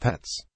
pets.